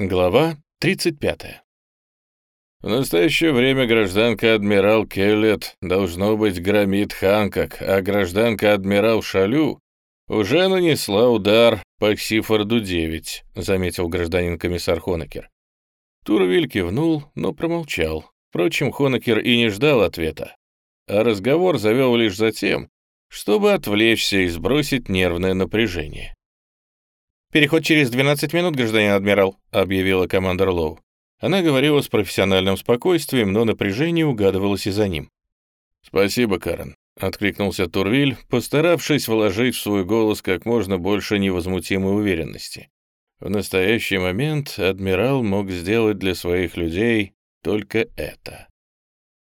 Глава 35. В настоящее время гражданка адмирал Келлет должно быть громит Ханкок, а гражданка адмирал Шалю уже нанесла удар по Ксифорду-9, заметил гражданин комиссар Хонекер. Турвиль кивнул, но промолчал. Впрочем, Хонекер и не ждал ответа, а разговор завел лишь за тем, чтобы отвлечься и сбросить нервное напряжение. «Переход через 12 минут, гражданин адмирал», — объявила командор Лоу. Она говорила с профессиональным спокойствием, но напряжение угадывалось и за ним. «Спасибо, Карен», — откликнулся Турвиль, постаравшись вложить в свой голос как можно больше невозмутимой уверенности. В настоящий момент адмирал мог сделать для своих людей только это.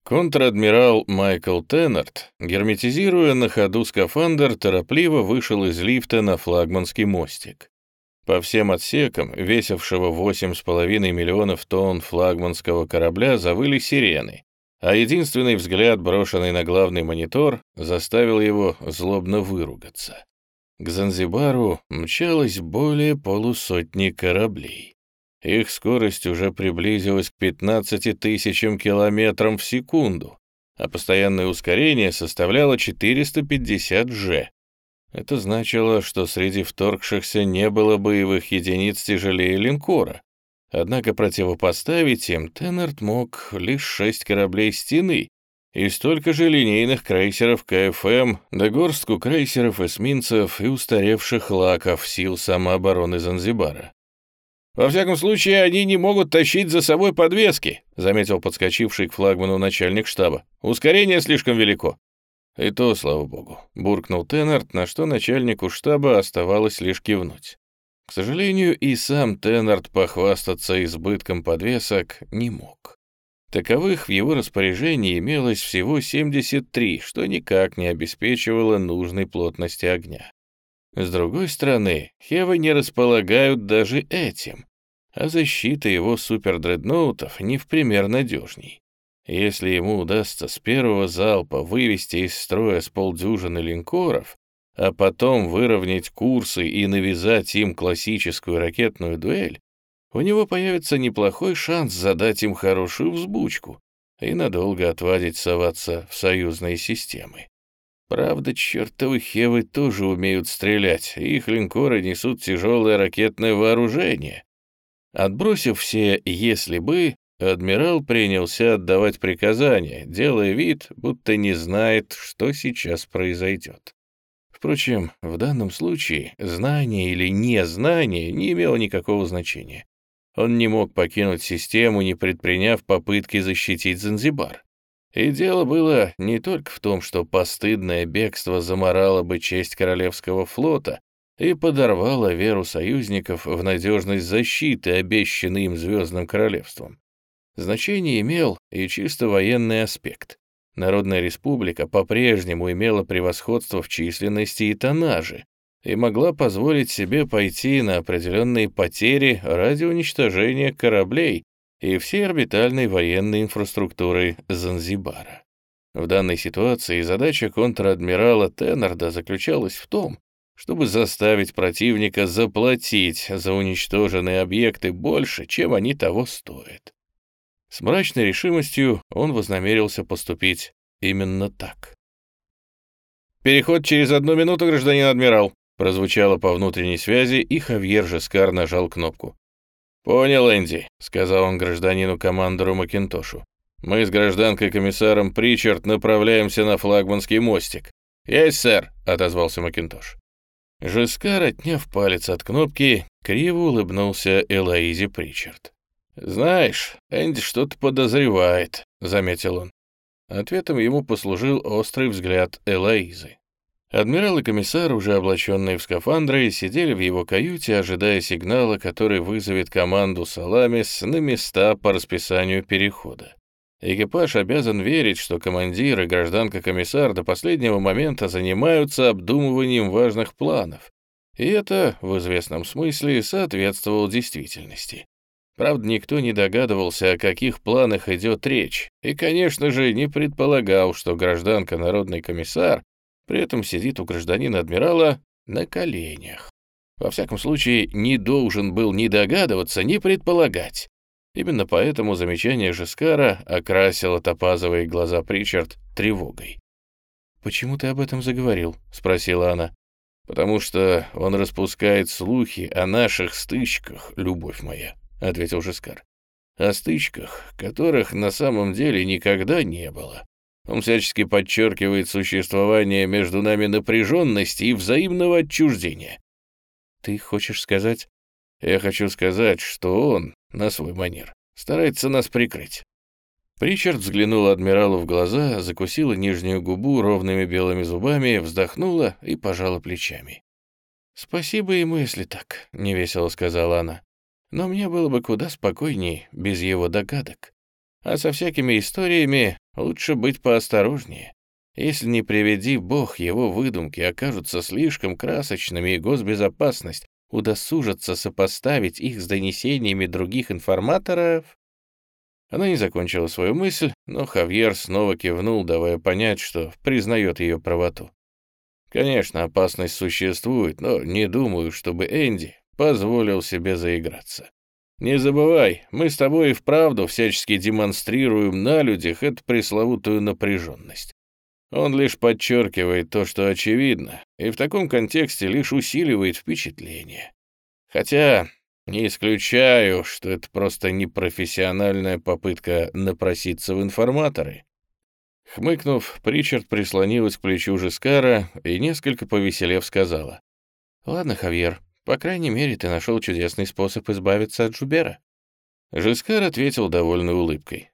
Контр-адмирал Майкл Теннард, герметизируя на ходу скафандр, торопливо вышел из лифта на флагманский мостик. По всем отсекам, весившего 8,5 миллионов тонн флагманского корабля, завыли сирены, а единственный взгляд, брошенный на главный монитор, заставил его злобно выругаться. К Занзибару мчалось более полусотни кораблей. Их скорость уже приблизилась к 15 тысячам километрам в секунду, а постоянное ускорение составляло 450 G, это значило, что среди вторгшихся не было боевых единиц тяжелее линкора. Однако противопоставить им Теннерт мог лишь шесть кораблей стены и столько же линейных крейсеров КФМ, да горстку крейсеров, эсминцев и устаревших лаков сил самообороны Занзибара. «Во всяком случае, они не могут тащить за собой подвески», заметил подскочивший к флагману начальник штаба. «Ускорение слишком велико. «И то, слава богу», — буркнул Теннард, на что начальнику штаба оставалось лишь кивнуть. К сожалению, и сам Теннард похвастаться избытком подвесок не мог. Таковых в его распоряжении имелось всего 73, что никак не обеспечивало нужной плотности огня. С другой стороны, Хевы не располагают даже этим, а защита его супердредноутов не в пример надежней. Если ему удастся с первого залпа вывести из строя с полдюжины линкоров, а потом выровнять курсы и навязать им классическую ракетную дуэль, у него появится неплохой шанс задать им хорошую взбучку и надолго отвадить соваться в союзные системы. Правда, чертовы хевы тоже умеют стрелять, их линкоры несут тяжелое ракетное вооружение. Отбросив все «если бы», Адмирал принялся отдавать приказания, делая вид, будто не знает, что сейчас произойдет. Впрочем, в данном случае знание или незнание не имело никакого значения. Он не мог покинуть систему, не предприняв попытки защитить Занзибар. И дело было не только в том, что постыдное бегство заморало бы честь Королевского флота и подорвало веру союзников в надежность защиты, обещанной им Звездным Королевством. Значение имел и чисто военный аспект. Народная республика по-прежнему имела превосходство в численности и тоннаже и могла позволить себе пойти на определенные потери ради уничтожения кораблей и всей орбитальной военной инфраструктуры Занзибара. В данной ситуации задача контр-адмирала Теннерда заключалась в том, чтобы заставить противника заплатить за уничтоженные объекты больше, чем они того стоят. С мрачной решимостью он вознамерился поступить именно так. «Переход через одну минуту, гражданин адмирал», прозвучало по внутренней связи, и Хавьер Жескар нажал кнопку. «Понял, Энди», — сказал он гражданину-командору Макинтошу. «Мы с гражданкой-комиссаром Причард направляемся на флагманский мостик». «Есть, сэр», — отозвался Макинтош. Жескар, отняв палец от кнопки, криво улыбнулся Элоизе Причард. «Знаешь, Энди что-то подозревает», — заметил он. Ответом ему послужил острый взгляд Элоизы. Адмирал и комиссар, уже облаченные в скафандры, сидели в его каюте, ожидая сигнала, который вызовет команду «Саламис» на места по расписанию перехода. Экипаж обязан верить, что командир и гражданка-комиссар до последнего момента занимаются обдумыванием важных планов. И это, в известном смысле, соответствовало действительности. Правда, никто не догадывался, о каких планах идет речь, и, конечно же, не предполагал, что гражданка народный комиссар при этом сидит у гражданина-адмирала на коленях. Во всяком случае, не должен был ни догадываться, ни предполагать. Именно поэтому замечание Жескара окрасило топазовые глаза Причард тревогой. «Почему ты об этом заговорил?» — спросила она. «Потому что он распускает слухи о наших стычках, любовь моя», — ответил Жескар. «О стычках, которых на самом деле никогда не было. Он всячески подчеркивает существование между нами напряженности и взаимного отчуждения». «Ты хочешь сказать...» «Я хочу сказать, что он, на свой манер, старается нас прикрыть. Причард взглянула адмиралу в глаза, закусила нижнюю губу ровными белыми зубами, вздохнула и пожала плечами. «Спасибо ему, если так», — невесело сказала она. «Но мне было бы куда спокойнее без его догадок. А со всякими историями лучше быть поосторожнее. Если не приведи бог, его выдумки окажутся слишком красочными, и госбезопасность удосужится сопоставить их с донесениями других информаторов, она не закончила свою мысль, но Хавьер снова кивнул, давая понять, что признает ее правоту. Конечно, опасность существует, но не думаю, чтобы Энди позволил себе заиграться. Не забывай, мы с тобой и вправду всячески демонстрируем на людях эту пресловутую напряженность. Он лишь подчеркивает то, что очевидно, и в таком контексте лишь усиливает впечатление. Хотя не исключаю, что это просто непрофессиональная попытка напроситься в информаторы. Хмыкнув, Причард прислонилась к плечу Жискара и, несколько повеселев, сказала. «Ладно, Хавьер, по крайней мере, ты нашел чудесный способ избавиться от Жубера». Жискар ответил довольной улыбкой.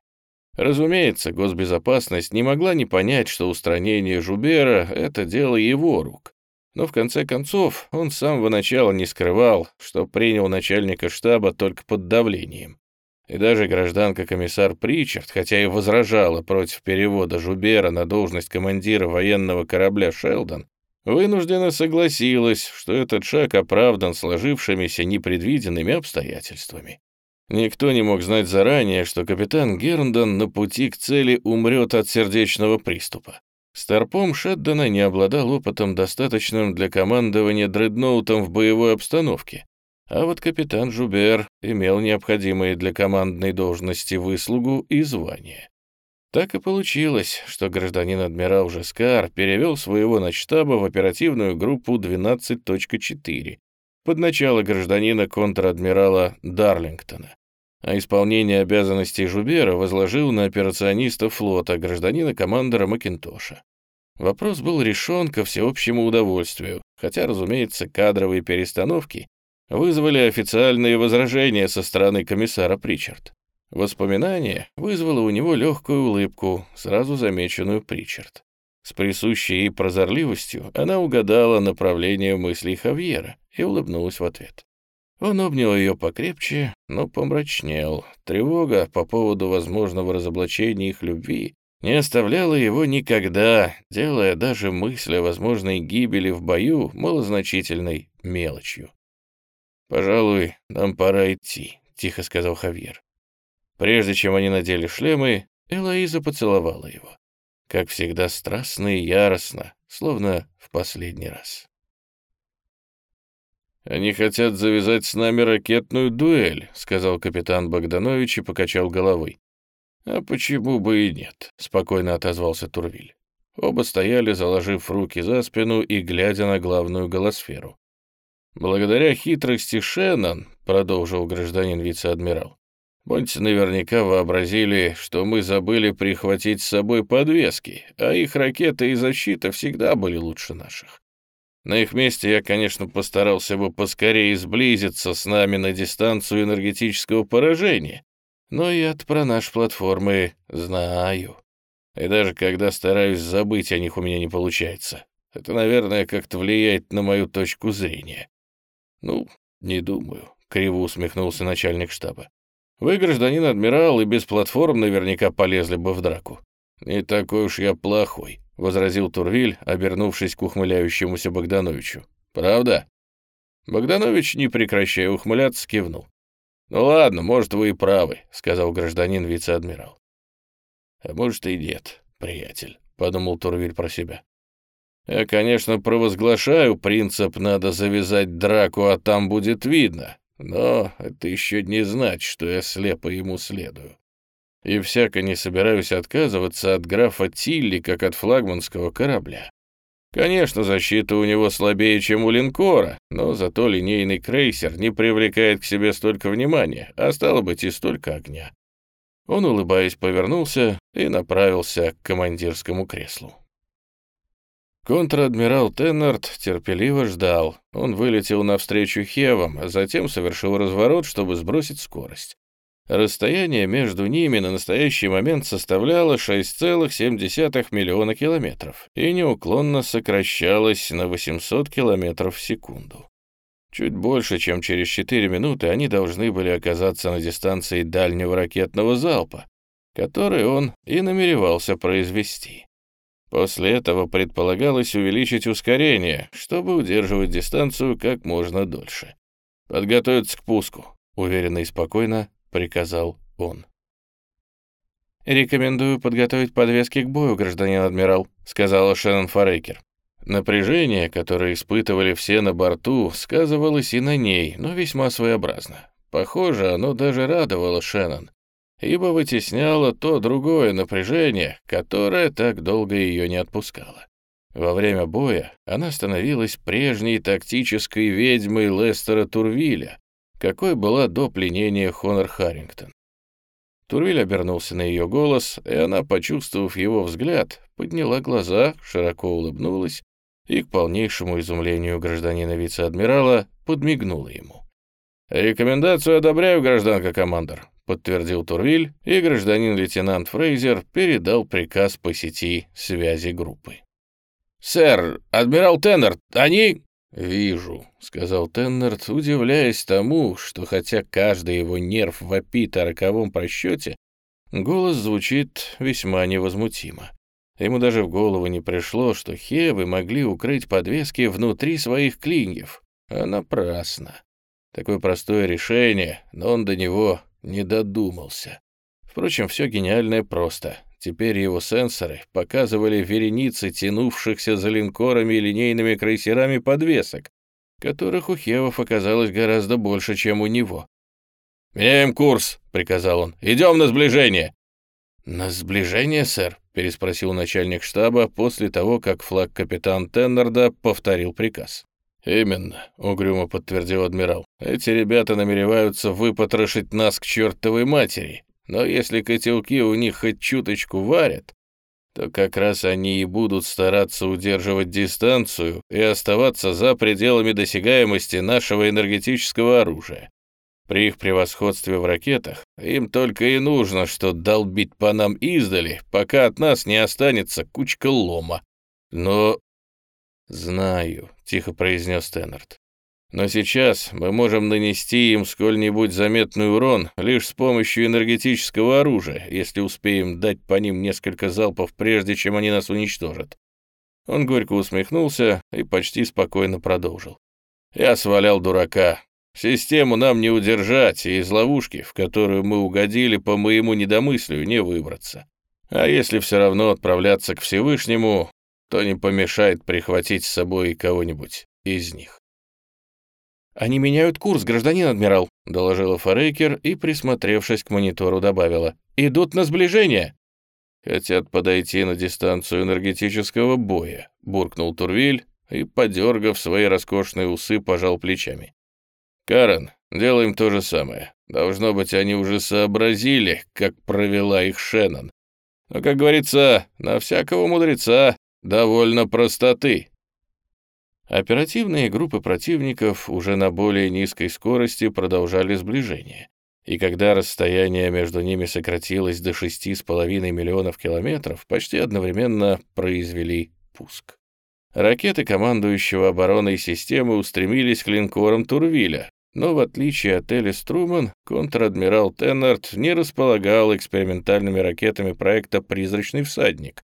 Разумеется, госбезопасность не могла не понять, что устранение Жубера — это дело его рук. Но в конце концов он с самого начала не скрывал, что принял начальника штаба только под давлением. И даже гражданка-комиссар Причард, хотя и возражала против перевода Жубера на должность командира военного корабля «Шелдон», вынуждена согласилась, что этот шаг оправдан сложившимися непредвиденными обстоятельствами. Никто не мог знать заранее, что капитан Герндон на пути к цели умрет от сердечного приступа. Старпом Шеддона не обладал опытом, достаточным для командования дредноутом в боевой обстановке, а вот капитан Жубер имел необходимые для командной должности выслугу и звание. Так и получилось, что гражданин-адмирал Жескар перевел своего начштаба в оперативную группу 12.4 под начало гражданина контр-адмирала Дарлингтона, а исполнение обязанностей Жубера возложил на операциониста флота, гражданина-командора Макинтоша. Вопрос был решен ко всеобщему удовольствию, хотя, разумеется, кадровые перестановки вызвали официальные возражения со стороны комиссара Причард. Воспоминание вызвало у него легкую улыбку, сразу замеченную Причард. С присущей ей прозорливостью она угадала направление мыслей Хавьера и улыбнулась в ответ. Он обнял ее покрепче, но помрачнел. Тревога по поводу возможного разоблачения их любви не оставляла его никогда, делая даже мысль о возможной гибели в бою малозначительной мелочью. «Пожалуй, нам пора идти», — тихо сказал Хавьер. Прежде чем они надели шлемы, Элоиза поцеловала его как всегда страстно и яростно, словно в последний раз. «Они хотят завязать с нами ракетную дуэль», — сказал капитан Богданович и покачал головой. «А почему бы и нет?» — спокойно отозвался Турвиль. Оба стояли, заложив руки за спину и глядя на главную голосферу. «Благодаря хитрости Шеннон», — продолжил гражданин вице-адмирал, Монти наверняка вообразили, что мы забыли прихватить с собой подвески, а их ракеты и защита всегда были лучше наших. На их месте я, конечно, постарался бы поскорее сблизиться с нами на дистанцию энергетического поражения, но я-то про наши платформы знаю. И даже когда стараюсь забыть о них, у меня не получается. Это, наверное, как-то влияет на мою точку зрения. Ну, не думаю, — криво усмехнулся начальник штаба. Вы, гражданин адмирал, и без платформ наверняка полезли бы в драку. Не такой уж я плохой, — возразил Турвиль, обернувшись к ухмыляющемуся Богдановичу. «Правда?» Богданович, не прекращая ухмыляться, кивнул. «Ну ладно, может, вы и правы», — сказал гражданин вице-адмирал. «А может, и нет, приятель», — подумал Турвиль про себя. Я, конечно, провозглашаю принцип «надо завязать драку, а там будет видно», но это еще не значит, что я слепо ему следую. И всяко не собираюсь отказываться от графа Тилли, как от флагманского корабля. Конечно, защита у него слабее, чем у линкора, но зато линейный крейсер не привлекает к себе столько внимания, а стало быть и столько огня. Он, улыбаясь, повернулся и направился к командирскому креслу. Контр-адмирал Теннард терпеливо ждал. Он вылетел навстречу Хевам, а затем совершил разворот, чтобы сбросить скорость. Расстояние между ними на настоящий момент составляло 6,7 миллиона километров и неуклонно сокращалось на 800 километров в секунду. Чуть больше, чем через 4 минуты, они должны были оказаться на дистанции дальнего ракетного залпа, который он и намеревался произвести. После этого предполагалось увеличить ускорение, чтобы удерживать дистанцию как можно дольше. «Подготовиться к пуску», — уверенно и спокойно приказал он. «Рекомендую подготовить подвески к бою, гражданин адмирал», — сказала Шеннон Форейкер. Напряжение, которое испытывали все на борту, сказывалось и на ней, но весьма своеобразно. Похоже, оно даже радовало Шеннон ибо вытесняло то другое напряжение, которое так долго ее не отпускало. Во время боя она становилась прежней тактической ведьмой Лестера Турвиля, какой была до пленения Хонор Харрингтон. Турвиль обернулся на ее голос, и она, почувствовав его взгляд, подняла глаза, широко улыбнулась и, к полнейшему изумлению гражданина вице-адмирала, подмигнула ему. «Рекомендацию одобряю, гражданка командор», — подтвердил Турвиль, и гражданин-лейтенант Фрейзер передал приказ по сети связи группы. «Сэр, адмирал Теннерт, они...» «Вижу», — сказал Теннерт, удивляясь тому, что хотя каждый его нерв вопит о роковом просчете, голос звучит весьма невозмутимо. Ему даже в голову не пришло, что Хевы могли укрыть подвески внутри своих клиньев. А напрасно. Такое простое решение, но он до него не додумался. Впрочем, все гениальное просто. Теперь его сенсоры показывали вереницы тянувшихся за линкорами и линейными крейсерами подвесок, которых у Хевов оказалось гораздо больше, чем у него. «Меняем курс», — приказал он. «Идем на сближение». «На сближение, сэр?» — переспросил начальник штаба после того, как флаг-капитан Теннерда повторил приказ. «Именно», — угрюмо подтвердил адмирал. «Эти ребята намереваются выпотрошить нас к чертовой матери, но если котелки у них хоть чуточку варят, то как раз они и будут стараться удерживать дистанцию и оставаться за пределами досягаемости нашего энергетического оружия. При их превосходстве в ракетах им только и нужно, что долбить по нам издали, пока от нас не останется кучка лома. Но «Знаю», — тихо произнес Теннерт. «Но сейчас мы можем нанести им сколь-нибудь заметный урон лишь с помощью энергетического оружия, если успеем дать по ним несколько залпов, прежде чем они нас уничтожат». Он горько усмехнулся и почти спокойно продолжил. «Я свалял дурака. Систему нам не удержать, и из ловушки, в которую мы угодили, по моему недомыслию, не выбраться. А если все равно отправляться к Всевышнему, то не помешает прихватить с собой кого-нибудь из них. «Они меняют курс, гражданин адмирал», — доложила Форейкер и, присмотревшись к монитору, добавила. «Идут на сближение». «Хотят подойти на дистанцию энергетического боя», — буркнул Турвиль и, подергав свои роскошные усы, пожал плечами. «Карен, делаем то же самое. Должно быть, они уже сообразили, как провела их Шеннон. Но, как говорится, на всякого мудреца довольно простоты. Оперативные группы противников уже на более низкой скорости продолжали сближение, и когда расстояние между ними сократилось до 6,5 миллионов километров, почти одновременно произвели пуск. Ракеты командующего обороной системы устремились к линкорам Турвиля, но в отличие от Элис Труман, контр-адмирал Теннард не располагал экспериментальными ракетами проекта «Призрачный всадник»,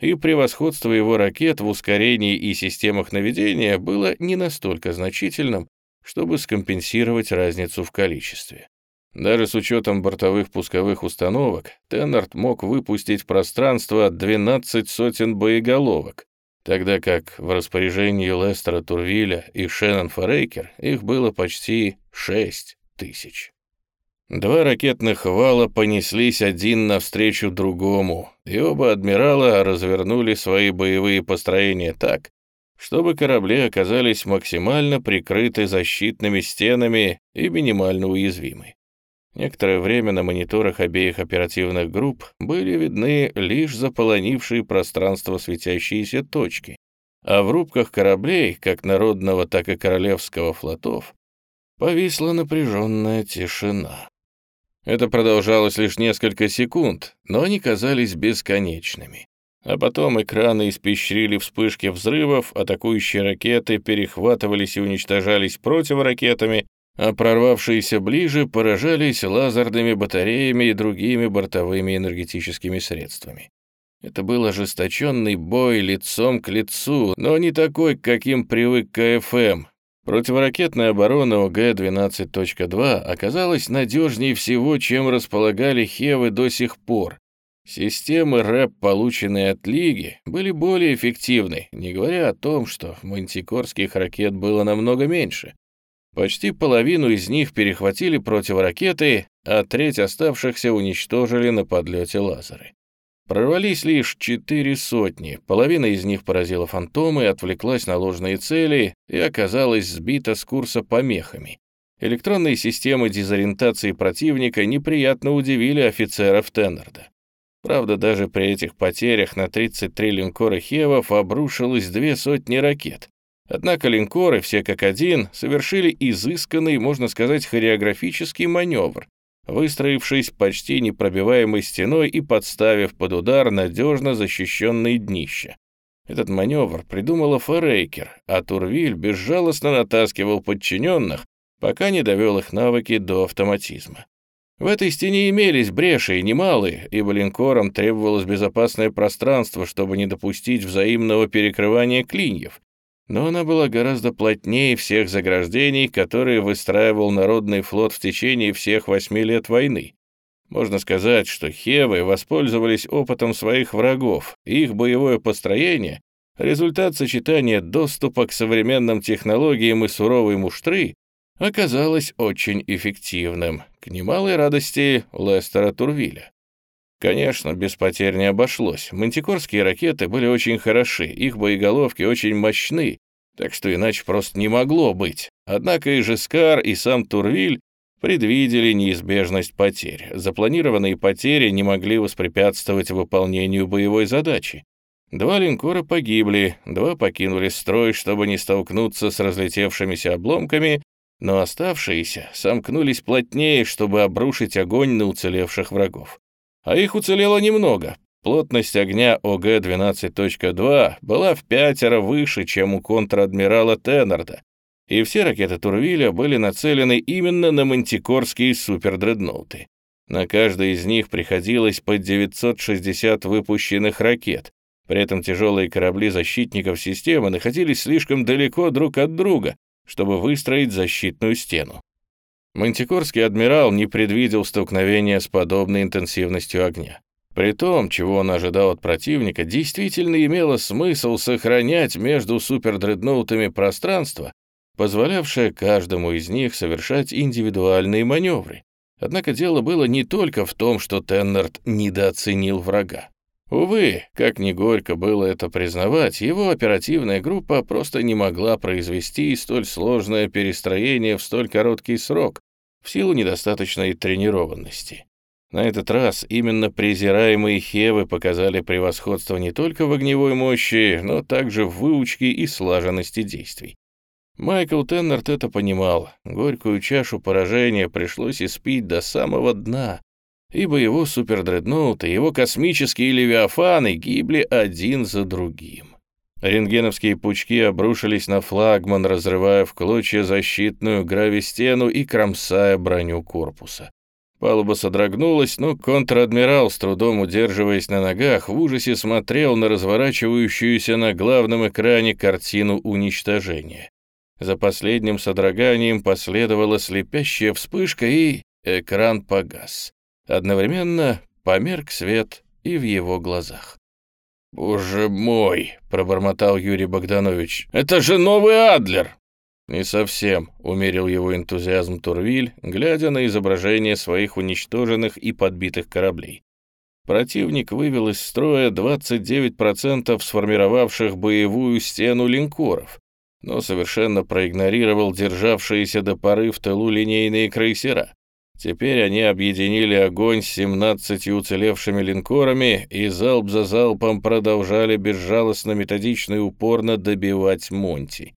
и превосходство его ракет в ускорении и системах наведения было не настолько значительным, чтобы скомпенсировать разницу в количестве. Даже с учетом бортовых пусковых установок, Теннард мог выпустить в пространство 12 сотен боеголовок, тогда как в распоряжении Лестера Турвиля и Шеннон Форейкер их было почти 6 тысяч. Два ракетных вала понеслись один навстречу другому, и оба адмирала развернули свои боевые построения так, чтобы корабли оказались максимально прикрыты защитными стенами и минимально уязвимы. Некоторое время на мониторах обеих оперативных групп были видны лишь заполонившие пространство светящиеся точки, а в рубках кораблей, как народного, так и королевского флотов, повисла напряженная тишина. Это продолжалось лишь несколько секунд, но они казались бесконечными. А потом экраны испещрили вспышки взрывов, атакующие ракеты перехватывались и уничтожались противоракетами, а прорвавшиеся ближе поражались лазерными батареями и другими бортовыми энергетическими средствами. Это был ожесточенный бой лицом к лицу, но не такой, каким привык КФМ, Противоракетная оборона ОГ-12.2 оказалась надежнее всего, чем располагали Хевы до сих пор. Системы РЭП, полученные от Лиги, были более эффективны, не говоря о том, что мантикорских ракет было намного меньше. Почти половину из них перехватили противоракеты, а треть оставшихся уничтожили на подлете лазеры. Прорвались лишь четыре сотни, половина из них поразила фантомы, отвлеклась на ложные цели и оказалась сбита с курса помехами. Электронные системы дезориентации противника неприятно удивили офицеров Теннерда. Правда, даже при этих потерях на 33 линкора Хевов обрушилось две сотни ракет. Однако линкоры, все как один, совершили изысканный, можно сказать, хореографический маневр, выстроившись почти непробиваемой стеной и подставив под удар надежно защищенные днища. Этот маневр придумала Форейкер, а Турвиль безжалостно натаскивал подчиненных, пока не довел их навыки до автоматизма. В этой стене имелись бреши и немалые, ибо линкорам требовалось безопасное пространство, чтобы не допустить взаимного перекрывания клиньев, но она была гораздо плотнее всех заграждений, которые выстраивал Народный флот в течение всех восьми лет войны. Можно сказать, что Хевы воспользовались опытом своих врагов, их боевое построение — результат сочетания доступа к современным технологиям и суровой муштры — оказалось очень эффективным, к немалой радости Лестера Турвиля. Конечно, без потерь не обошлось. Мантикорские ракеты были очень хороши, их боеголовки очень мощны, так что иначе просто не могло быть. Однако и Жескар, и сам Турвиль предвидели неизбежность потерь. Запланированные потери не могли воспрепятствовать выполнению боевой задачи. Два линкора погибли, два покинули строй, чтобы не столкнуться с разлетевшимися обломками, но оставшиеся сомкнулись плотнее, чтобы обрушить огонь на уцелевших врагов. А их уцелело немного. Плотность огня ОГ-12.2 была в пятеро выше, чем у контр-адмирала Теннарда, и все ракеты Турвиля были нацелены именно на мантикорские супердредноуты. На каждой из них приходилось по 960 выпущенных ракет, при этом тяжелые корабли защитников системы находились слишком далеко друг от друга, чтобы выстроить защитную стену. Мантикорский адмирал не предвидел столкновения с подобной интенсивностью огня. При том, чего он ожидал от противника, действительно имело смысл сохранять между супердредноутами пространство, позволявшее каждому из них совершать индивидуальные маневры. Однако дело было не только в том, что Теннерт недооценил врага. Увы, как ни горько было это признавать, его оперативная группа просто не могла произвести столь сложное перестроение в столь короткий срок в силу недостаточной тренированности. На этот раз именно презираемые Хевы показали превосходство не только в огневой мощи, но также в выучке и слаженности действий. Майкл Теннерт это понимал. Горькую чашу поражения пришлось испить до самого дна, ибо его супердредноуты, его космические левиафаны гибли один за другим. Рентгеновские пучки обрушились на флагман, разрывая в клочья защитную гравистену и кромсая броню корпуса. Палуба содрогнулась, но контр-адмирал, с трудом удерживаясь на ногах, в ужасе смотрел на разворачивающуюся на главном экране картину уничтожения. За последним содроганием последовала слепящая вспышка, и экран погас. Одновременно померк свет и в его глазах. «Боже мой!» — пробормотал Юрий Богданович. «Это же новый Адлер!» «Не совсем», — умерил его энтузиазм Турвиль, глядя на изображение своих уничтоженных и подбитых кораблей. Противник вывел из строя 29% сформировавших боевую стену линкоров, но совершенно проигнорировал державшиеся до поры в тылу линейные крейсера. Теперь они объединили огонь с 17 уцелевшими линкорами и залп за залпом продолжали безжалостно, методично и упорно добивать Монти.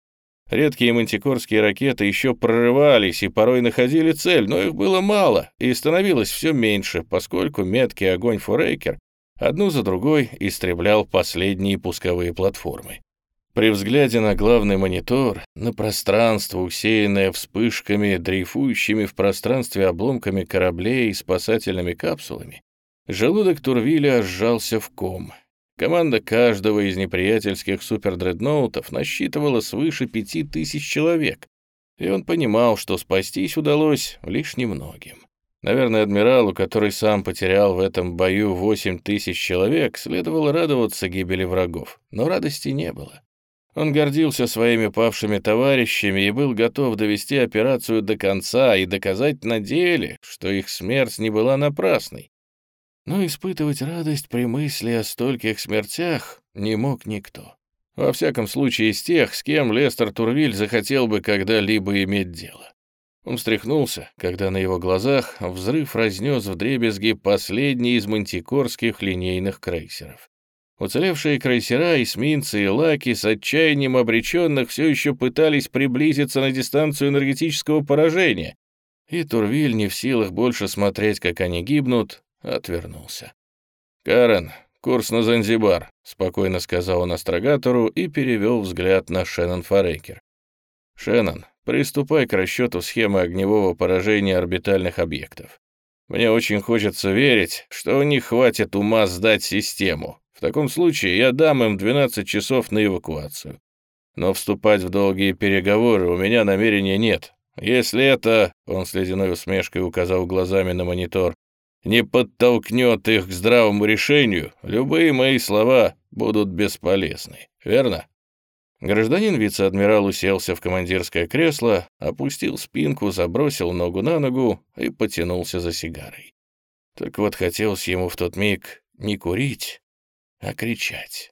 Редкие мантикорские ракеты еще прорывались и порой находили цель, но их было мало и становилось все меньше, поскольку меткий огонь Форейкер одну за другой истреблял последние пусковые платформы. При взгляде на главный монитор, на пространство, усеянное вспышками, дрейфующими в пространстве обломками кораблей и спасательными капсулами, желудок Турвиля сжался в ком, Команда каждого из неприятельских супердредноутов насчитывала свыше пяти тысяч человек, и он понимал, что спастись удалось лишь немногим. Наверное, адмиралу, который сам потерял в этом бою восемь тысяч человек, следовало радоваться гибели врагов, но радости не было. Он гордился своими павшими товарищами и был готов довести операцию до конца и доказать на деле, что их смерть не была напрасной, но испытывать радость при мысли о стольких смертях не мог никто. Во всяком случае, из тех, с кем Лестер Турвиль захотел бы когда-либо иметь дело. Он встряхнулся, когда на его глазах взрыв разнес вдребезги последний из мантикорских линейных крейсеров. Уцелевшие крейсера, эсминцы и лаки с отчаянием обреченных все еще пытались приблизиться на дистанцию энергетического поражения, и Турвиль не в силах больше смотреть, как они гибнут, отвернулся. «Карен, курс на Занзибар», — спокойно сказал он астрогатору и перевел взгляд на Шеннон Фарейкер. «Шеннон, приступай к расчету схемы огневого поражения орбитальных объектов. Мне очень хочется верить, что у них хватит ума сдать систему. В таком случае я дам им 12 часов на эвакуацию. Но вступать в долгие переговоры у меня намерения нет. Если это, — он с ледяной усмешкой указал глазами на монитор, не подтолкнет их к здравому решению, любые мои слова будут бесполезны, верно? Гражданин вице-адмирал уселся в командирское кресло, опустил спинку, забросил ногу на ногу и потянулся за сигарой. Только вот хотелось ему в тот миг не курить, а кричать.